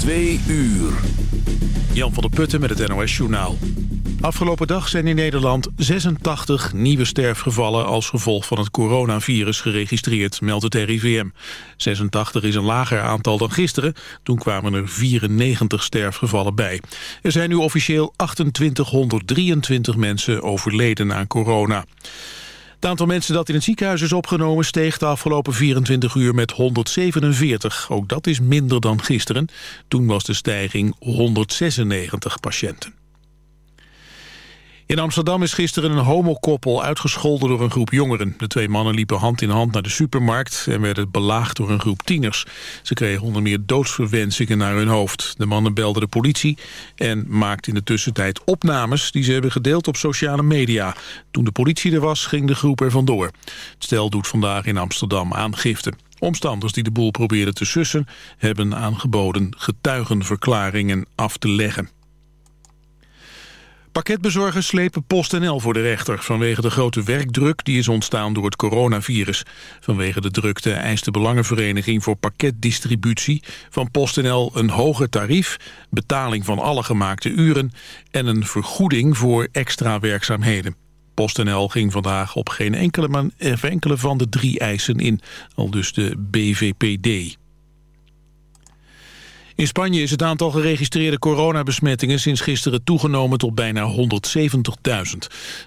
Twee uur. Jan van der Putten met het NOS Journaal. Afgelopen dag zijn in Nederland 86 nieuwe sterfgevallen... als gevolg van het coronavirus geregistreerd, meldt het RIVM. 86 is een lager aantal dan gisteren. Toen kwamen er 94 sterfgevallen bij. Er zijn nu officieel 2823 mensen overleden aan corona. Het aantal mensen dat in het ziekenhuis is opgenomen steeg de afgelopen 24 uur met 147. Ook dat is minder dan gisteren. Toen was de stijging 196 patiënten. In Amsterdam is gisteren een homokoppel uitgescholden door een groep jongeren. De twee mannen liepen hand in hand naar de supermarkt en werden belaagd door een groep tieners. Ze kregen onder meer doodsverwensingen naar hun hoofd. De mannen belden de politie en maakten in de tussentijd opnames die ze hebben gedeeld op sociale media. Toen de politie er was, ging de groep er vandoor. Het stel doet vandaag in Amsterdam aangifte. Omstanders die de boel probeerden te sussen... hebben aangeboden getuigenverklaringen af te leggen. Pakketbezorgers slepen PostNL voor de rechter... vanwege de grote werkdruk die is ontstaan door het coronavirus. Vanwege de drukte eist de Belangenvereniging voor Pakketdistributie... van PostNL een hoger tarief, betaling van alle gemaakte uren... en een vergoeding voor extra werkzaamheden. PostNL ging vandaag op geen enkele, enkele van de drie eisen in, al dus de BVPD. In Spanje is het aantal geregistreerde coronabesmettingen sinds gisteren toegenomen tot bijna 170.000.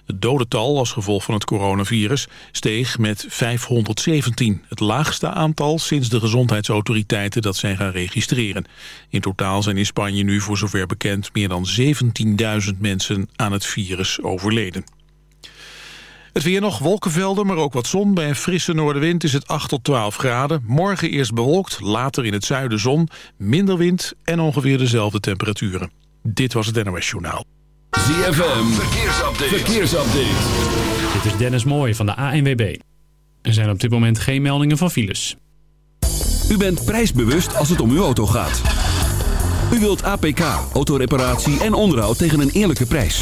Het dodental als gevolg van het coronavirus steeg met 517. Het laagste aantal sinds de gezondheidsautoriteiten dat zijn gaan registreren. In totaal zijn in Spanje nu voor zover bekend meer dan 17.000 mensen aan het virus overleden. Het weer nog wolkenvelden, maar ook wat zon. Bij een frisse noordenwind is het 8 tot 12 graden. Morgen eerst bewolkt, later in het zuiden zon. Minder wind en ongeveer dezelfde temperaturen. Dit was het NOS Journaal. ZFM, verkeersupdate. verkeersupdate. Dit is Dennis Mooij van de ANWB. Er zijn op dit moment geen meldingen van files. U bent prijsbewust als het om uw auto gaat. U wilt APK, autoreparatie en onderhoud tegen een eerlijke prijs.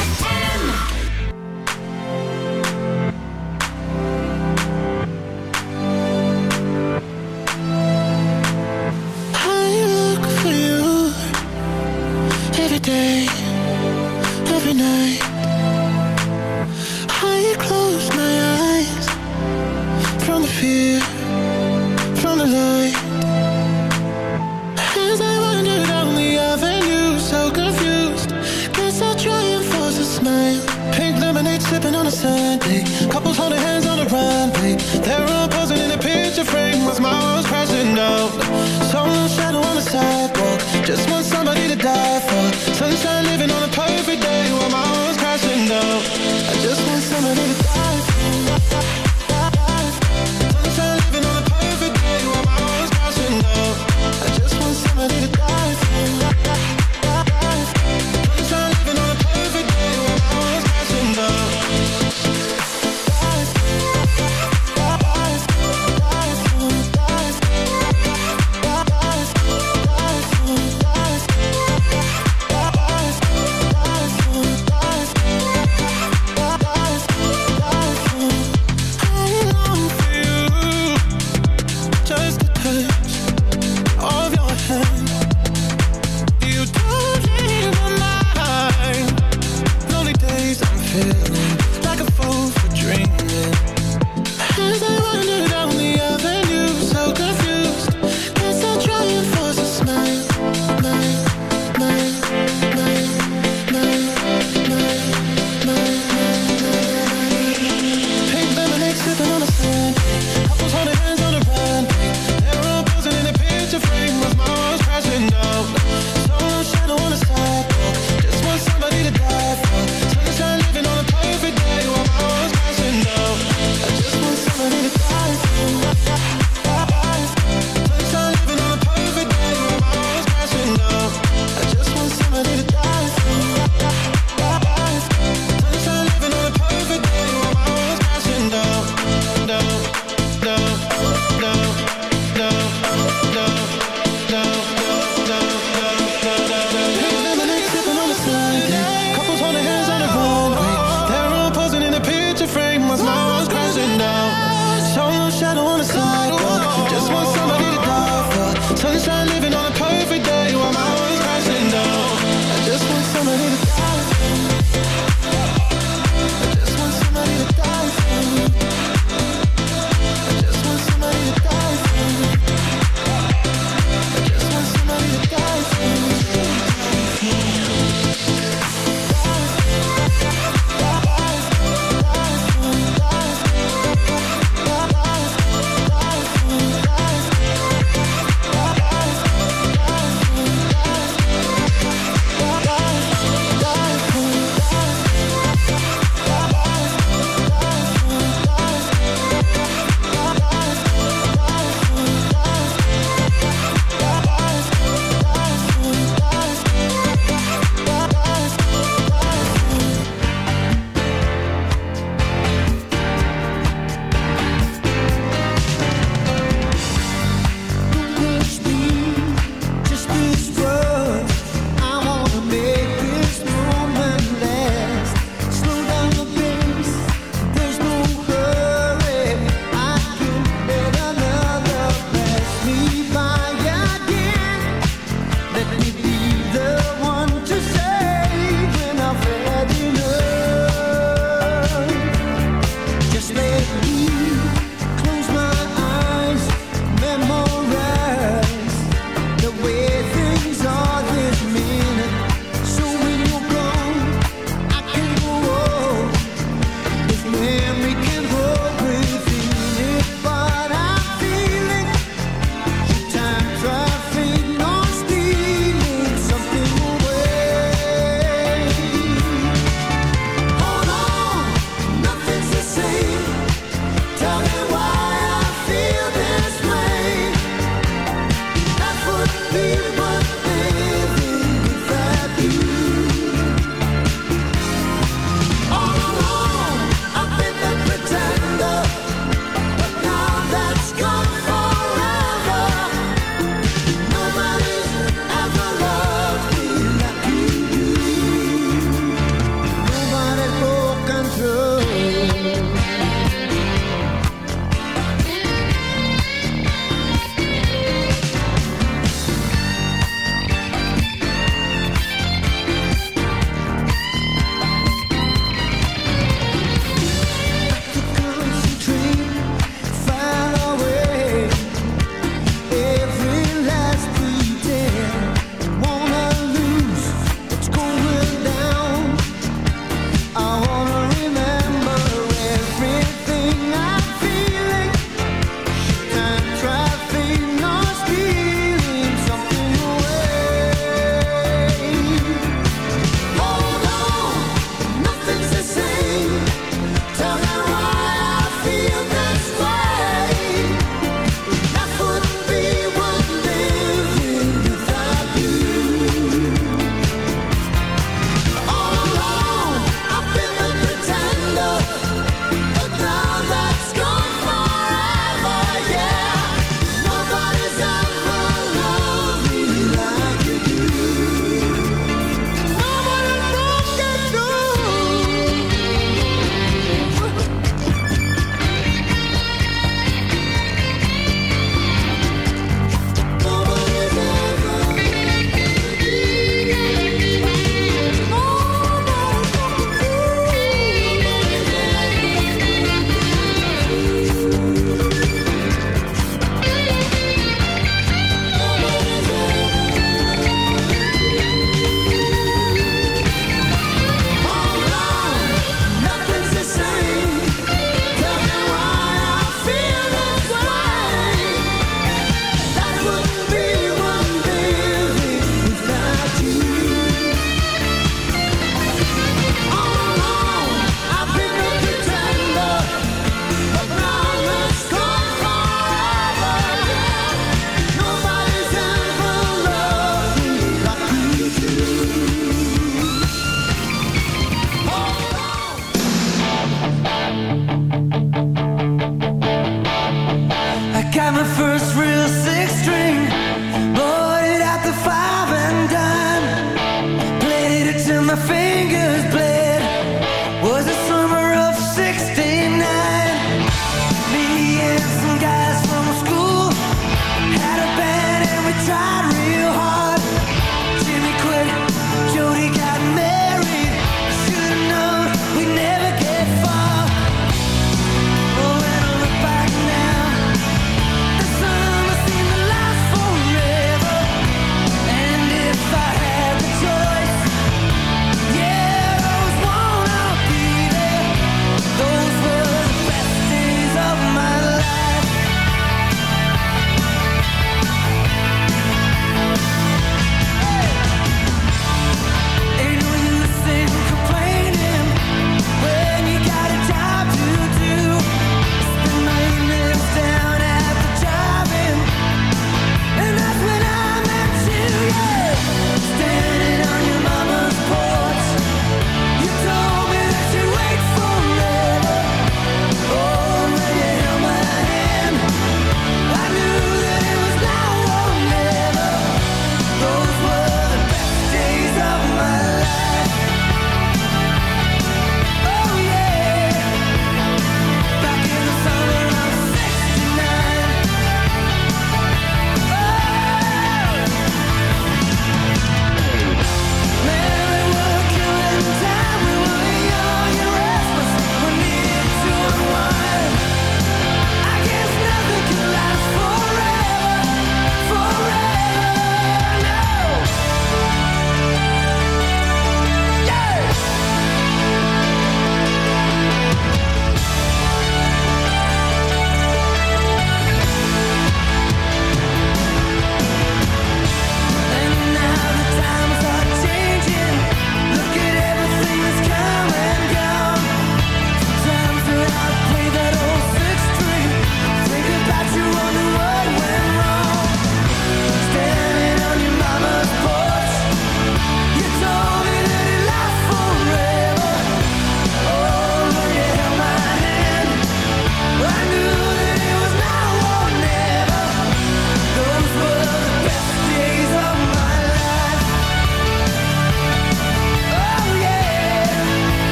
my first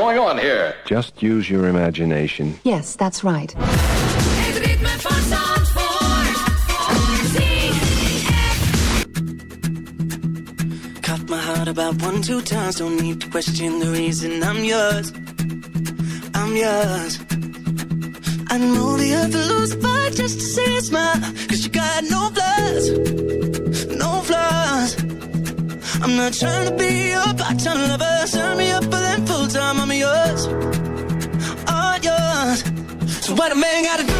going on here? Just use your imagination. Yes, that's right. Cut my heart about one, two times. Don't need to question the reason I'm yours. I'm yours. I know the earth will lose a fight just to see a smile. Cause you got no flaws, no flaws. I'm not trying to be what a man gotta do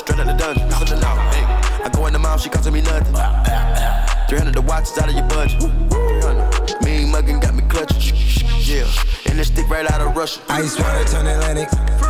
Straight out the dungeon. Hey. I go in the mouth, she costing me nothing. 300 the watch is out of your budget. Mean muggin' got me clutching. Yeah, and this stick right out of Russia. Ice water turn Atlantic.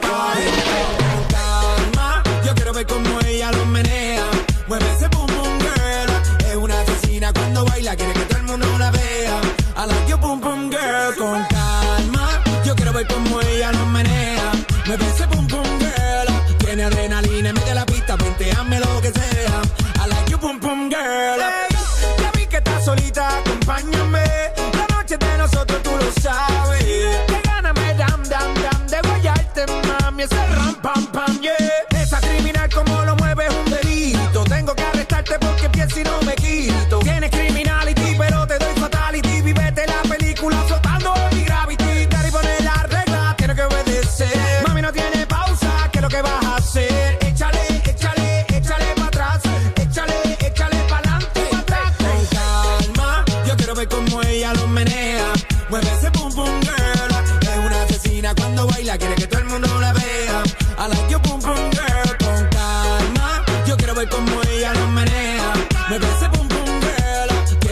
Mueve ese boom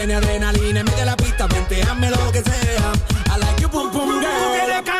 tiene adrenalina, mete la pista, lo que sea. I like you, pum, pum, girl.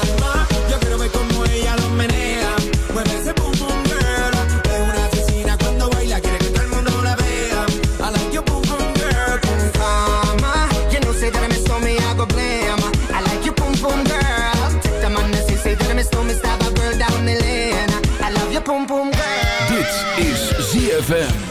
ZFM.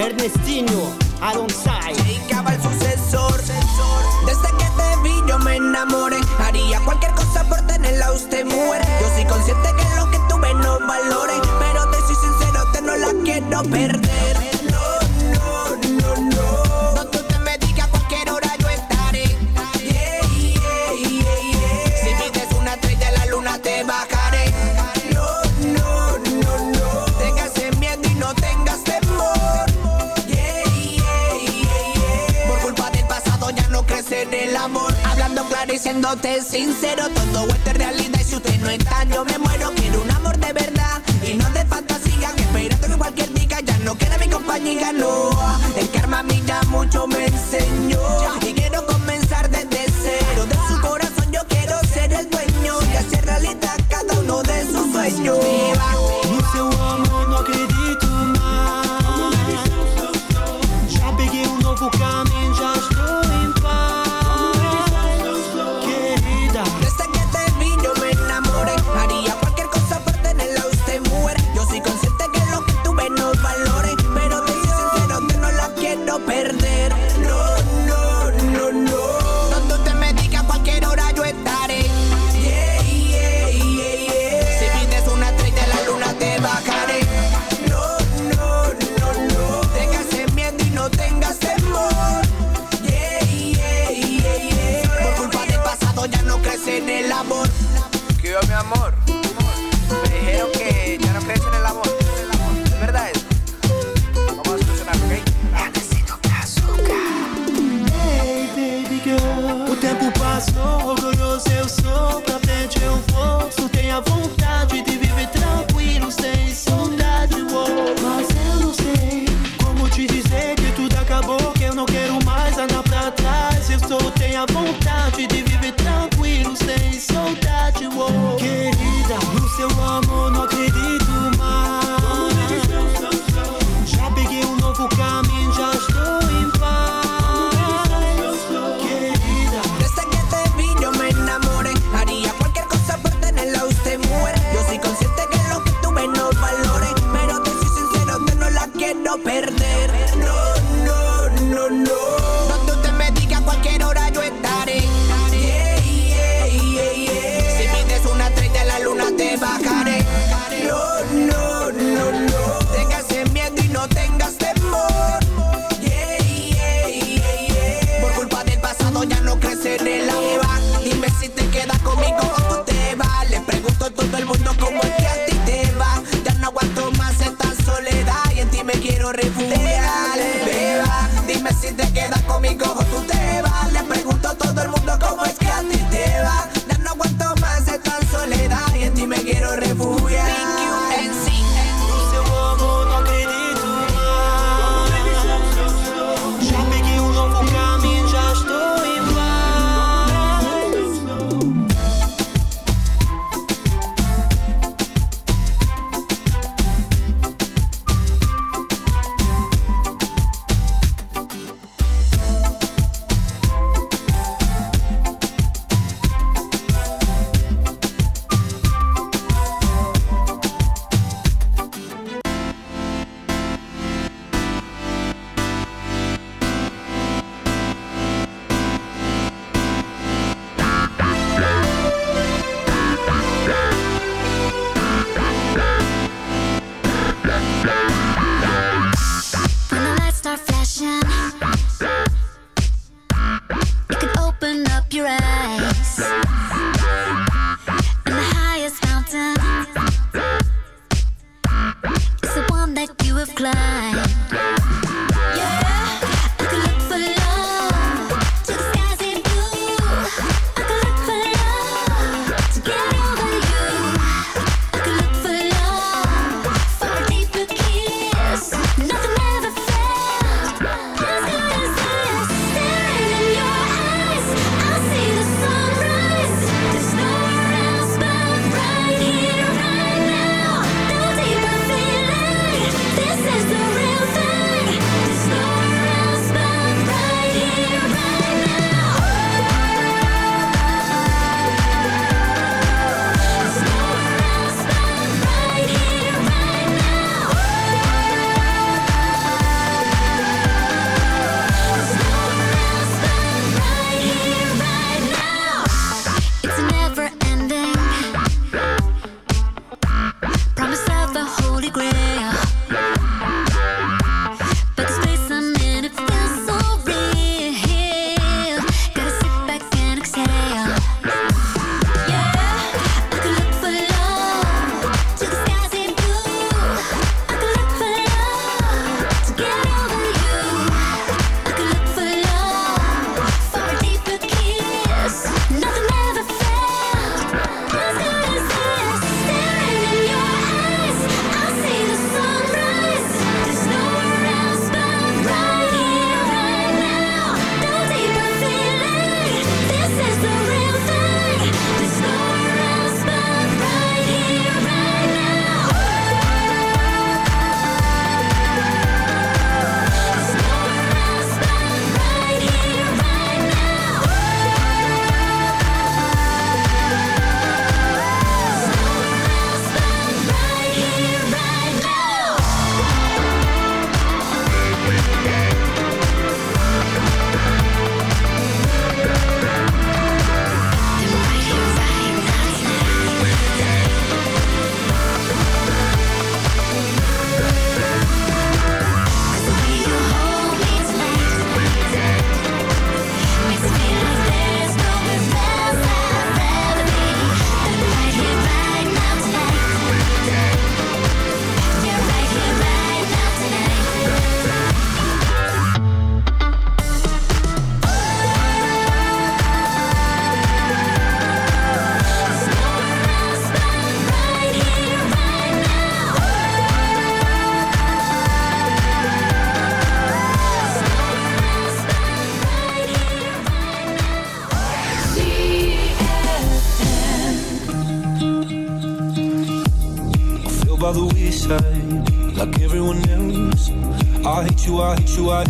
Ernestino Alonsai. Llegaba el sucesor. Desde que te vi yo me enamoré. Haría cualquier cosa por tenerla usted muere. Yo soy consciente que lo que tuve no valore. Pero te soy sincero, te no la quiero perder. siéndote sincero, todo esto es realidad. Y si usted no está yo me muero, quiero un amor de verdad y no de fantasía, que esperando que cualquier día ya no queda mi compañía, no, el karma a mí ya mucho me enseñó.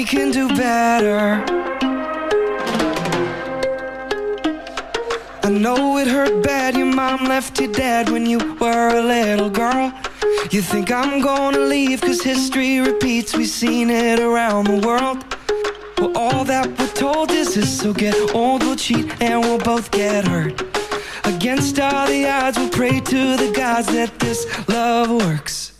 We can do better. I know it hurt bad. Your mom left you dead when you were a little girl. You think I'm gonna leave cause history repeats. We've seen it around the world. Well, all that we're told is this. So get old, we'll cheat, and we'll both get hurt. Against all the odds, we'll pray to the gods that this love works.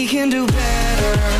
We can do better.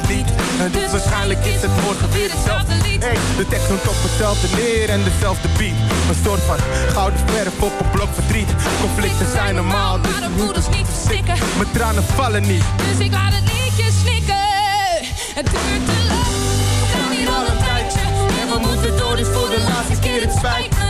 En dus waarschijnlijk is het weer hetzelfde lied. Hey, de tekst noemt op hetzelfde neer en dezelfde beat. Een soort van gouden verf op een blok verdriet. Conflicten zijn normaal, dus Maar de voeders niet verstikken. mijn tranen vallen niet. Dus ik laat het liedje snikken. Het duurt te lang. We staan hier al een tijdje. En we moeten door, dus voor de laatste keer. Het spijt me,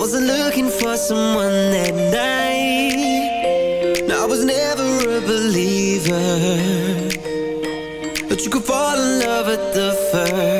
wasn't looking for someone that night. I was never a believer. But you could fall in love at the first.